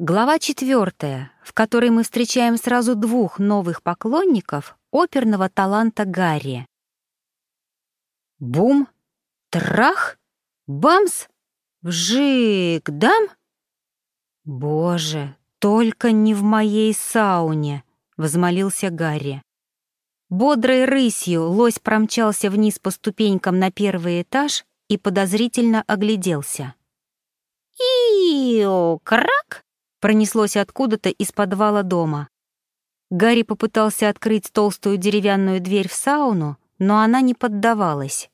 Глава четвертая, в которой мы встречаем сразу двух новых поклонников оперного таланта Гарри. Бум, трах, бамс, вжик, дам. Боже, только не в моей сауне, взмолился Гарри. Бодрой рысью лось промчался вниз по ступенькам на первый этаж и подозрительно огляделся. «Ио, крак!» Пронеслось откуда-то из подвала дома. Гарри попытался открыть толстую деревянную дверь в сауну, но она не поддавалась.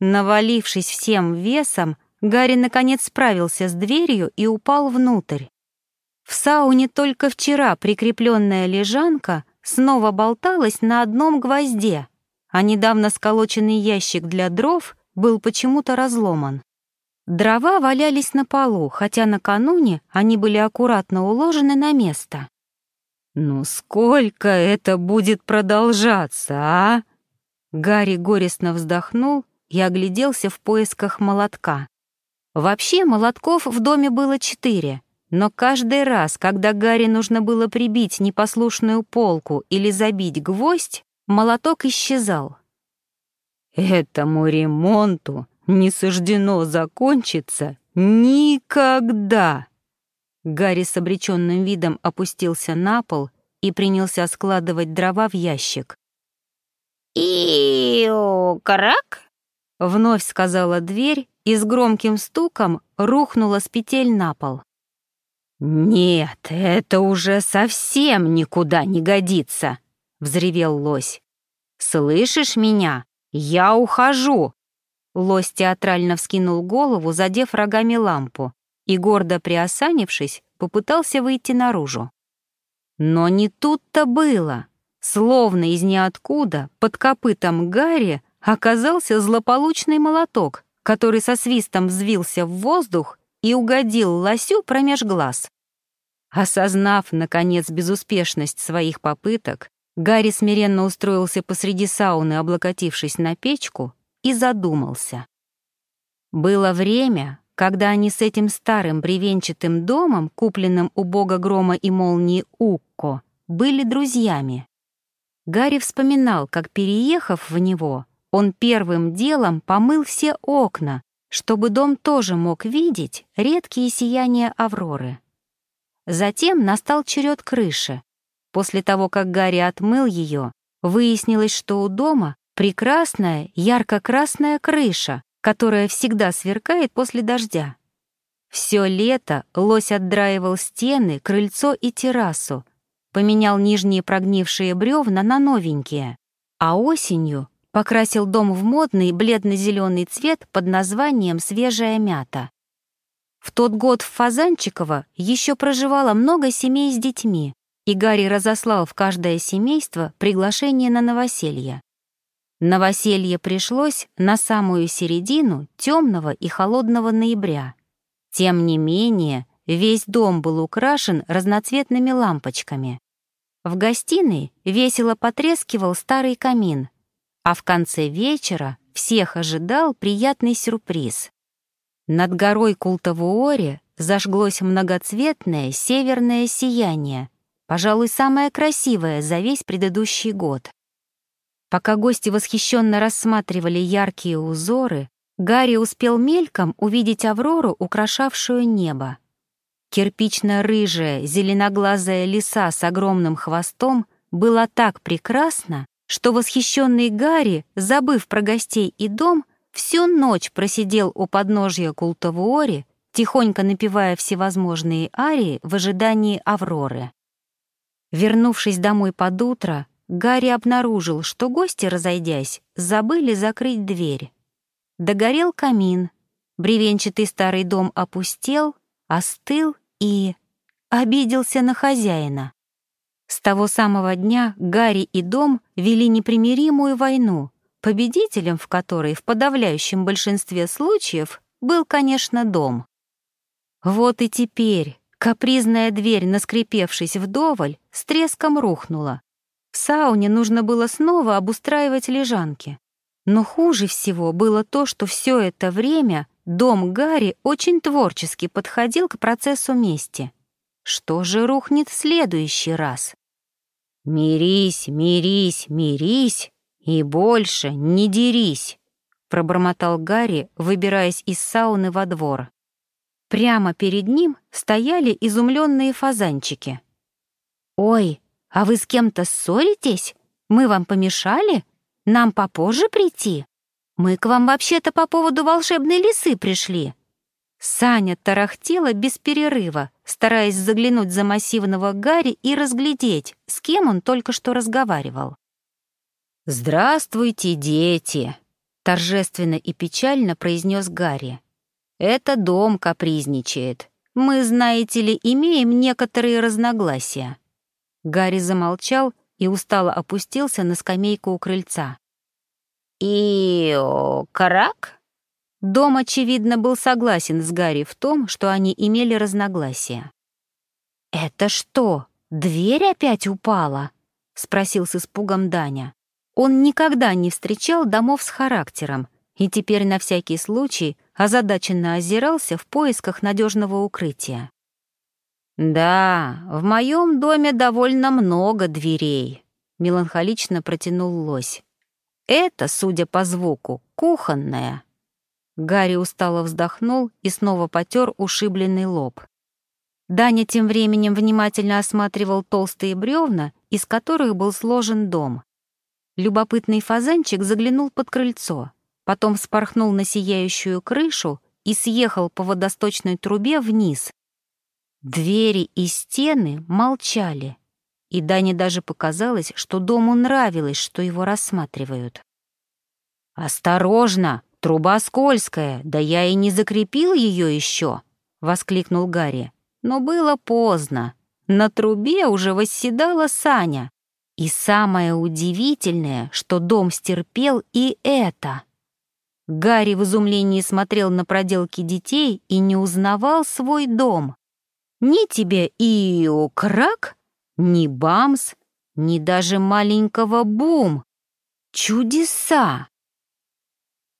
Навалившись всем весом, Гарри наконец справился с дверью и упал внутрь. В сауне только вчера прикрепленная лежанка снова болталась на одном гвозде, а недавно сколоченный ящик для дров был почему-то разломан. Дрова валялись на полу, хотя накануне они были аккуратно уложены на место. «Ну сколько это будет продолжаться, а?» Гарри горестно вздохнул и огляделся в поисках молотка. Вообще молотков в доме было четыре, но каждый раз, когда Гарри нужно было прибить непослушную полку или забить гвоздь, молоток исчезал. «Этому ремонту не суждено закончиться никогда. Гарри с обреченным видом опустился на пол и принялся складывать дрова в ящик. «Иу, крак!» — вновь сказала дверь и с громким стуком рухнула с петель на пол. «Нет, это уже совсем никуда не годится!» — взревел лось. «Слышишь меня? Я ухожу!» Лось театрально вскинул голову, задев рогами лампу, и, гордо приосанившись, попытался выйти наружу. Но не тут-то было. Словно из ниоткуда под копытом Гарри оказался злополучный молоток, который со свистом взвился в воздух и угодил лосю промеж глаз. Осознав, наконец, безуспешность своих попыток, Гарри смиренно устроился посреди сауны, облокотившись на печку, и задумался. Было время, когда они с этим старым бревенчатым домом, купленным у бога грома и молнии Укко, были друзьями. Гарри вспоминал, как, переехав в него, он первым делом помыл все окна, чтобы дом тоже мог видеть редкие сияния Авроры. Затем настал черед крыши. После того, как Гарри отмыл ее, выяснилось, что у дома Прекрасная ярко-красная крыша, которая всегда сверкает после дождя. Все лето лось отдраивал стены, крыльцо и террасу, поменял нижние прогнившие бревна на новенькие, а осенью покрасил дом в модный бледно-зеленый цвет под названием «Свежая мята». В тот год в Фазанчиково еще проживало много семей с детьми, и Гарри разослал в каждое семейство приглашение на новоселье. Новоселье пришлось на самую середину темного и холодного ноября. Тем не менее, весь дом был украшен разноцветными лампочками. В гостиной весело потрескивал старый камин, а в конце вечера всех ожидал приятный сюрприз. Над горой Култавуоре зажглось многоцветное северное сияние, пожалуй, самое красивое за весь предыдущий год. Пока гости восхищенно рассматривали яркие узоры, Гарри успел мельком увидеть Аврору, украшавшую небо. Кирпично-рыжая, зеленоглазая лиса с огромным хвостом была так прекрасна, что восхищенный Гарри, забыв про гостей и дом, всю ночь просидел у подножья Култавуори, тихонько напевая всевозможные арии в ожидании Авроры. Вернувшись домой под утро, Гарри обнаружил, что гости, разойдясь, забыли закрыть дверь. Догорел камин, бревенчатый старый дом опустел, остыл и обиделся на хозяина. С того самого дня Гарри и дом вели непримиримую войну, победителем в которой в подавляющем большинстве случаев был, конечно, дом. Вот и теперь капризная дверь, наскрипевшись вдоволь, с треском рухнула, в сауне нужно было снова обустраивать лежанки. Но хуже всего было то, что все это время дом Гарри очень творчески подходил к процессу мести. Что же рухнет в следующий раз? «Мирись, мирись, мирись и больше не дерись», пробормотал Гарри, выбираясь из сауны во двор. Прямо перед ним стояли изумленные фазанчики. «Ой, а вы с кем-то ссоритесь? Мы вам помешали? Нам попозже прийти? Мы к вам вообще-то по поводу волшебной лисы пришли». Саня тарахтела без перерыва, стараясь заглянуть за массивного Гарри и разглядеть, с кем он только что разговаривал. «Здравствуйте, дети!» — торжественно и печально произнес Гарри. «Это дом капризничает. Мы, знаете ли, имеем некоторые разногласия». Гарри замолчал и устало опустился на скамейку у крыльца. «И... карак?» Дом, очевидно, был согласен с Гарри в том, что они имели разногласия. «Это что, дверь опять упала?» — спросил с испугом Даня. Он никогда не встречал домов с характером и теперь на всякий случай озадаченно озирался в поисках надежного укрытия. «Да, в моем доме довольно много дверей», — меланхолично протянул лось. «Это, судя по звуку, кухонная». Гарри устало вздохнул и снова потер ушибленный лоб. Даня тем временем внимательно осматривал толстые бревна, из которых был сложен дом. Любопытный фазанчик заглянул под крыльцо, потом спорхнул на сияющую крышу и съехал по водосточной трубе вниз. Двери и стены молчали, и Дане даже показалось, что дому нравилось, что его рассматривают. «Осторожно!» «Труба скользкая, да я и не закрепил ее еще!» — воскликнул Гарри. Но было поздно. На трубе уже восседала Саня. И самое удивительное, что дом стерпел и это. Гарри в изумлении смотрел на проделки детей и не узнавал свой дом. Ни тебе и крак, ни бамс, ни даже маленького бум. Чудеса!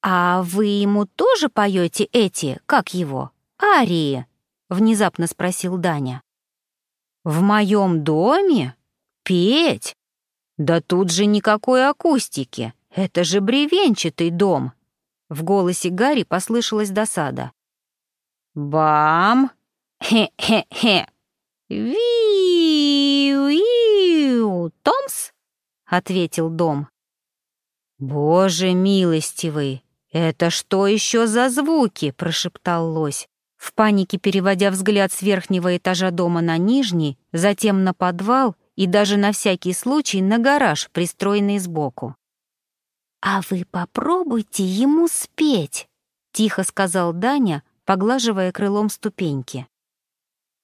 «А вы ему тоже поете эти, как его, арии?» — внезапно спросил Даня. «В моем доме? Петь? Да тут же никакой акустики, это же бревенчатый дом!» В голосе Гарри послышалась досада. «Бам! Хе-хе-хе! Ви-ви-у! Томс!» — ответил дом. «Боже милостивый! «Это что еще за звуки?» — прошептал лось, в панике переводя взгляд с верхнего этажа дома на нижний, затем на подвал и даже на всякий случай на гараж, пристроенный сбоку. «А вы попробуйте ему спеть», — тихо сказал Даня, поглаживая крылом ступеньки.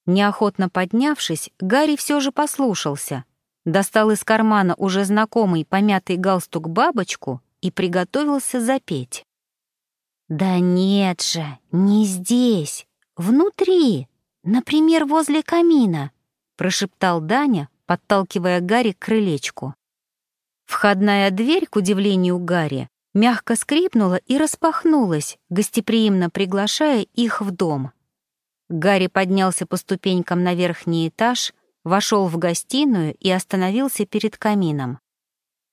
Неохотно поднявшись, Гарри все же послушался, достал из кармана уже знакомый помятый галстук бабочку и приготовился запеть. «Да нет же, не здесь, внутри, например, возле камина», прошептал Даня, подталкивая Гарри к крылечку. Входная дверь, к удивлению Гарри, мягко скрипнула и распахнулась, гостеприимно приглашая их в дом. Гарри поднялся по ступенькам на верхний этаж, вошел в гостиную и остановился перед камином.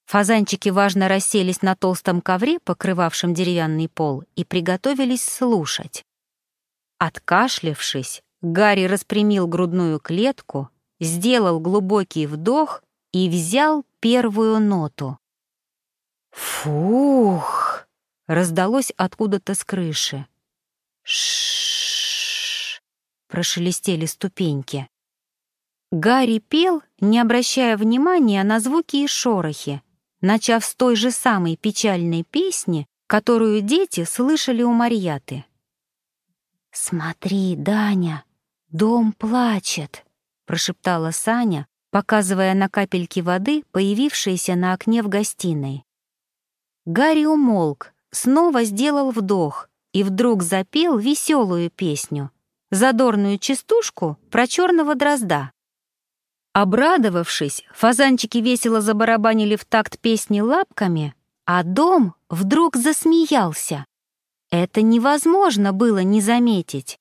Фазанчики важно расселись на толстом ковре, покрывавшем деревянный пол, и приготовились слушать. Откашлявшись, Гарри распрямил грудную клетку, сделал глубокий вдох и взял первую ноту. «Фух!» — раздалось откуда-то с крыши. ш прошелестели ступеньки. Гарри пел, не обращая внимания на звуки и шорохи, начав с той же самой печальной песни, которую дети слышали у Марьяты. «Смотри, Даня, дом плачет», — прошептала Саня, показывая на капельки воды, появившиеся на окне в гостиной. Гарри умолк, снова сделал вдох и вдруг запел веселую песню, задорную частушку про черного дрозда. Обрадовавшись, фазанчики весело забарабанили в такт песни лапками, а дом вдруг засмеялся. Это невозможно было не заметить.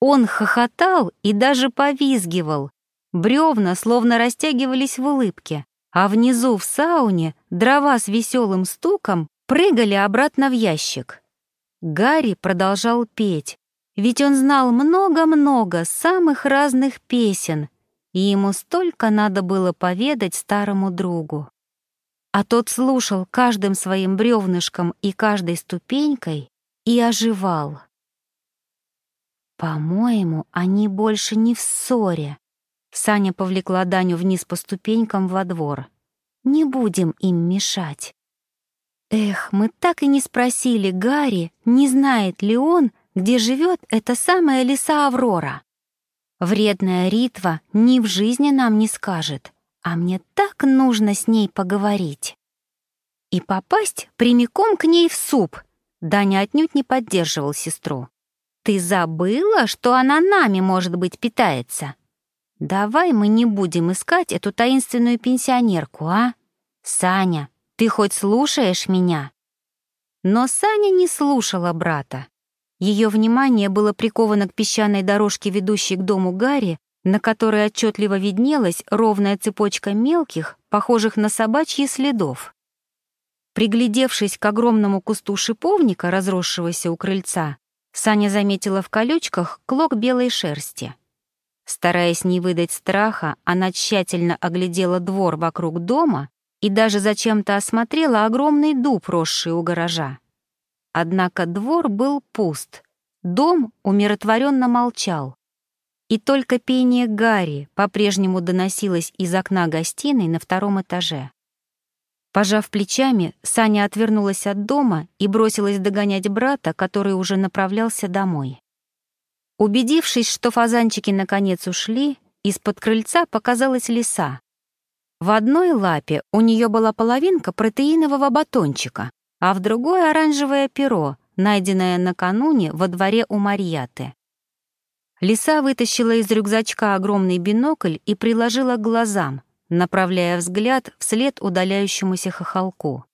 Он хохотал и даже повизгивал, Бревна словно растягивались в улыбке, а внизу в сауне дрова с веселым стуком прыгали обратно в ящик. Гарри продолжал петь, ведь он знал много-много самых разных песен, и ему столько надо было поведать старому другу. А тот слушал каждым своим бревнышком и каждой ступенькой и оживал. «По-моему, они больше не в ссоре», Саня повлекла Даню вниз по ступенькам во двор. «Не будем им мешать». Эх, мы так и не спросили Гарри, не знает ли он, где живет эта самая лиса Аврора. Вредная Ритва ни в жизни нам не скажет, а мне так нужно с ней поговорить. И попасть прямиком к ней в суп. Даня отнюдь не поддерживал сестру. «Ты забыла, что она нами, может быть, питается?» Давай мы не будем искать эту таинственную пенсионерку, а? Саня, ты хоть слушаешь меня? Но Саня не слушала брата. Ее внимание было приковано к песчаной дорожке, ведущей к дому Гарри, на которой отчетливо виднелась ровная цепочка мелких, похожих на собачьи следов. Приглядевшись к огромному кусту шиповника, разросшегося у крыльца, Саня заметила в колючках клок белой шерсти. Стараясь не выдать страха, она тщательно оглядела двор вокруг дома и даже зачем-то осмотрела огромный дуб, росший у гаража. Однако двор был пуст, дом умиротворенно молчал. И только пение Гарри по-прежнему доносилось из окна гостиной на втором этаже. Пожав плечами, Саня отвернулась от дома и бросилась догонять брата, который уже направлялся домой. Убедившись, что фазанчики наконец ушли, из-под крыльца показалась лиса. В одной лапе у нее была половинка протеинового батончика, а в другой — оранжевое перо, найденное накануне во дворе у Марьяты. Лиса вытащила из рюкзачка огромный бинокль и приложила к глазам, направляя взгляд вслед удаляющемуся хохолку.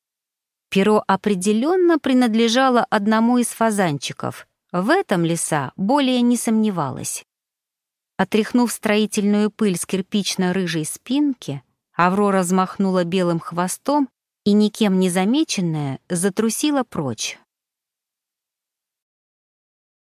Перо определенно принадлежало одному из фазанчиков, в этом лиса более не сомневалась. Отряхнув строительную пыль с кирпично-рыжей спинки, Аврора взмахнула белым хвостом и, никем не замеченная, затрусила прочь.